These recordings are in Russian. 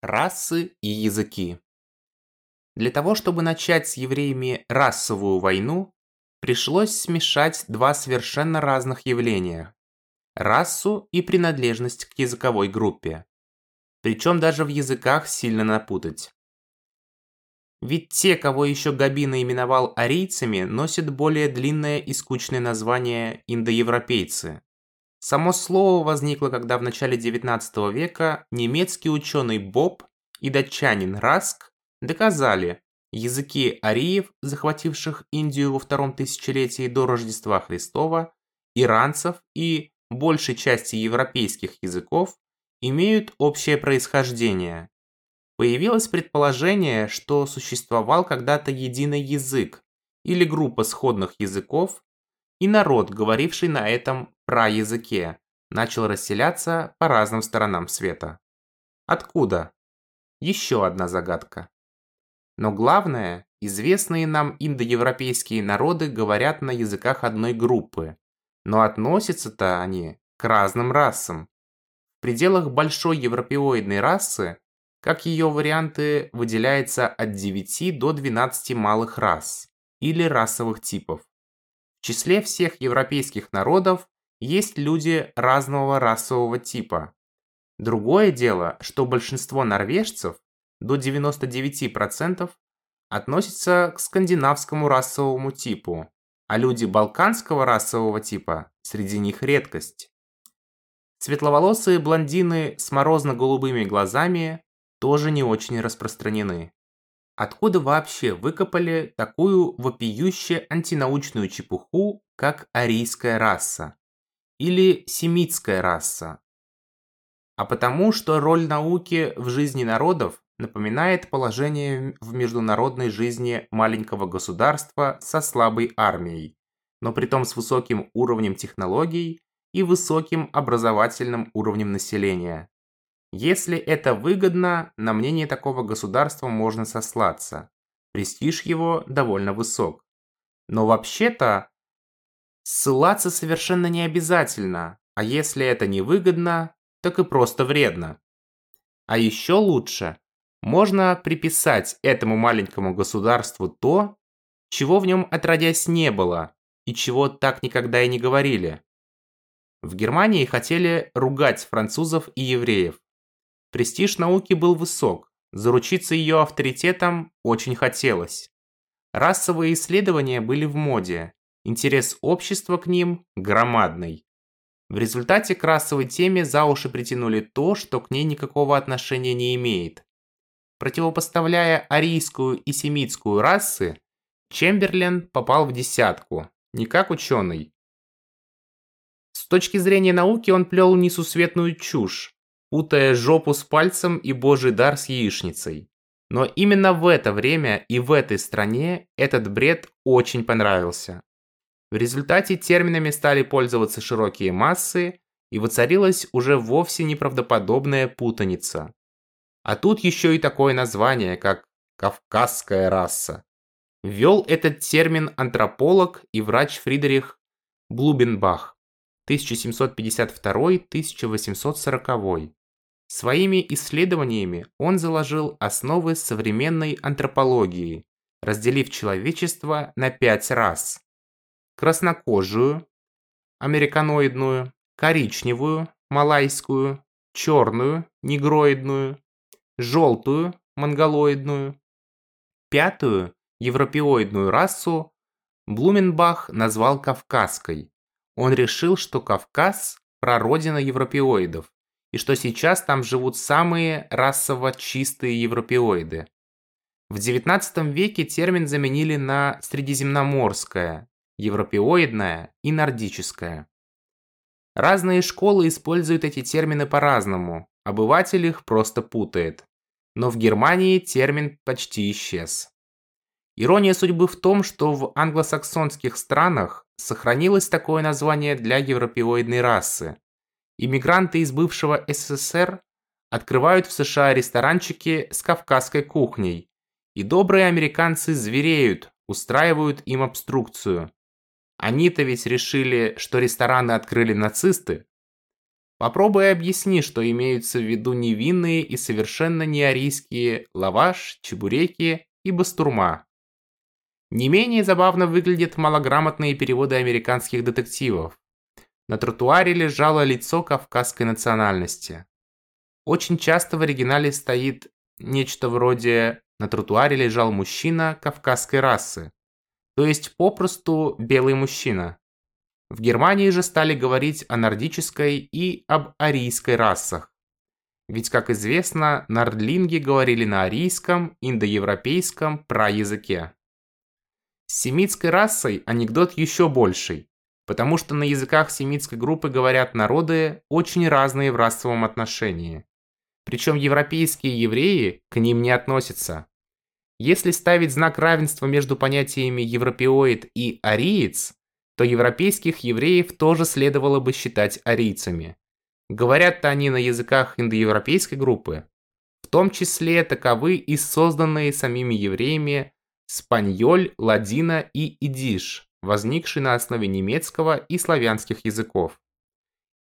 Расы и языки. Для того, чтобы начать с евреями расовую войну, пришлось смешать два совершенно разных явления – расу и принадлежность к языковой группе. Причем даже в языках сильно напутать. Ведь те, кого еще Габина именовал арийцами, носят более длинное и скучное название индоевропейцы. Само слово возникло, когда в начале 19 века немецкий ученый Боб и датчанин Раск доказали, языки ариев, захвативших Индию во втором тысячелетии до Рождества Христова, иранцев и большей части европейских языков имеют общее происхождение. Появилось предположение, что существовал когда-то единый язык или группа сходных языков, и народ, говоривший на этом праязыке, начал расселяться по разным сторонам света. Откуда? Еще одна загадка. Но главное, известные нам индоевропейские народы говорят на языках одной группы, но относятся-то они к разным расам. В пределах большой европеоидной расы, как ее варианты, выделяется от 9 до 12 малых рас или расовых типов. В числе всех европейских народов есть люди разного расового типа. Другое дело, что большинство норвежцев, до 99%, относятся к скандинавскому расовому типу, а люди балканского расового типа среди них редкость. Светловолосые блондины с морозно-голубыми глазами тоже не очень распространены. Откуда вообще выкопали такую вопиюще антинаучную чепуху, как арийская раса? Или семитская раса? А потому, что роль науки в жизни народов напоминает положение в международной жизни маленького государства со слабой армией, но при том с высоким уровнем технологий и высоким образовательным уровнем населения. Если это выгодно, на мнение такого государства можно сослаться. Престиж его довольно высок. Но вообще-то ссылаться совершенно не обязательно, а если это невыгодно, так и просто вредно. А еще лучше, можно приписать этому маленькому государству то, чего в нем отродясь не было и чего так никогда и не говорили. В Германии хотели ругать французов и евреев. Престиж науки был высок, заручиться ее авторитетом очень хотелось. Расовые исследования были в моде, интерес общества к ним громадный. В результате к расовой теме за уши притянули то, что к ней никакого отношения не имеет. Противопоставляя арийскую и семитскую расы, Чемберлен попал в десятку, не как ученый. С точки зрения науки он плел несусветную чушь, путая жопу с пальцем и божий дар с яичницей. Но именно в это время и в этой стране этот бред очень понравился. В результате терминами стали пользоваться широкие массы, и воцарилась уже вовсе неправдоподобная путаница. А тут еще и такое название, как «кавказская раса». Ввел этот термин антрополог и врач Фридрих Блубенбах 1752-1840. Своими исследованиями он заложил основы современной антропологии, разделив человечество на пять рас. Краснокожую, американоидную, коричневую, малайскую, черную, негроидную, желтую, монголоидную. Пятую, европеоидную расу Блуменбах назвал кавказской. Он решил, что Кавказ – прародина европеоидов, и что сейчас там живут самые расово чистые европеоиды. В XIX веке термин заменили на средиземноморское, европеоидное и нордическое. Разные школы используют эти термины по-разному, обыватель их просто путает. Но в Германии термин почти исчез. Ирония судьбы в том, что в англосаксонских странах сохранилось такое название для европеоидной расы, Иммигранты из бывшего СССР открывают в США ресторанчики с кавказской кухней, и добрые американцы звереют, устраивают им обструкцию. Они-то ведь решили, что рестораны открыли нацисты. Попробуй объясни, что имеются в виду невинные и совершенно неарийские лаваш, чебуреки и бастурма. Не менее забавно выглядят малограмотные переводы американских детективов. На тротуаре лежало лицо кавказской национальности. Очень часто в оригинале стоит нечто вроде «на тротуаре лежал мужчина кавказской расы», то есть попросту белый мужчина. В Германии же стали говорить о нордической и об арийской расах. Ведь, как известно, нордлинги говорили на арийском, индоевропейском праязыке. С семитской расой анекдот еще больший, потому что на языках семитской группы говорят народы очень разные в расовом отношении. Причем европейские евреи к ним не относятся. Если ставить знак равенства между понятиями европеоид и ариец, то европейских евреев тоже следовало бы считать арийцами. Говорят-то они на языках индоевропейской группы. В том числе таковы и созданные самими евреями спаньоль, ладина и идиш, возникшие на основе немецкого и славянских языков.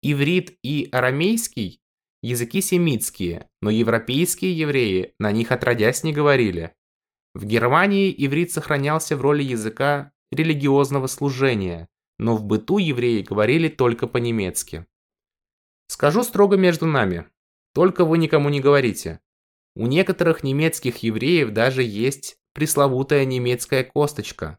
Иврит и арамейский – языки семитские, но европейские евреи на них отродясь не говорили. В Германии иврит сохранялся в роли языка религиозного служения, но в быту евреи говорили только по-немецки. Скажу строго между нами, только вы никому не говорите. У некоторых немецких евреев даже есть пресловутая немецкая косточка.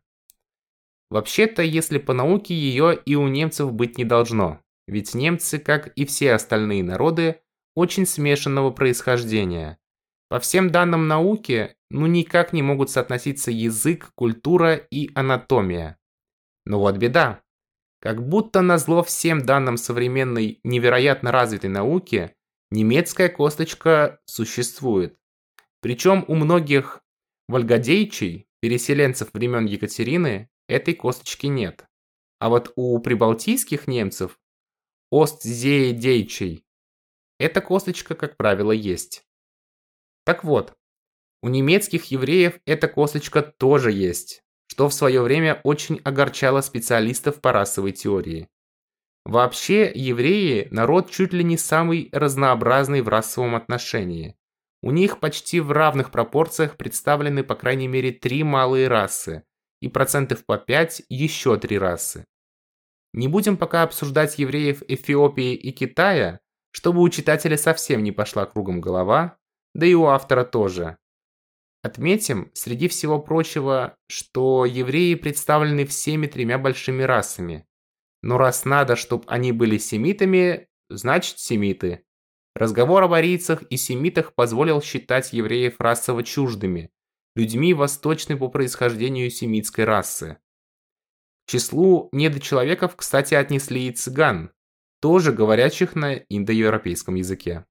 Вообще-то, если по науке ее и у немцев быть не должно, ведь немцы, как и все остальные народы, очень смешанного происхождения. По всем данным науки, ну никак не могут соотноситься язык, культура и анатомия. Но вот беда. Как будто назло всем данным современной невероятно развитой науки, немецкая косточка существует. Причем у многих вольгодейчей, переселенцев времен Екатерины, этой косточки нет. А вот у прибалтийских немцев, остзеедейчей, эта косточка, как правило, есть. Так вот, у немецких евреев эта косточка тоже есть, что в свое время очень огорчало специалистов по расовой теории. Вообще, евреи – народ чуть ли не самый разнообразный в расовом отношении. У них почти в равных пропорциях представлены по крайней мере три малые расы и процентов по 5 еще три расы. Не будем пока обсуждать евреев Эфиопии и Китая, чтобы у читателя совсем не пошла кругом голова, да и у автора тоже. Отметим, среди всего прочего, что евреи представлены всеми тремя большими расами. Но раз надо, чтобы они были семитами, значит семиты. Разговор об арийцах и семитах позволил считать евреев расово чуждыми, людьми восточной по происхождению семитской расы. К числу недочеловеков, кстати, отнесли и цыган, тоже говорящих на индоевропейском языке.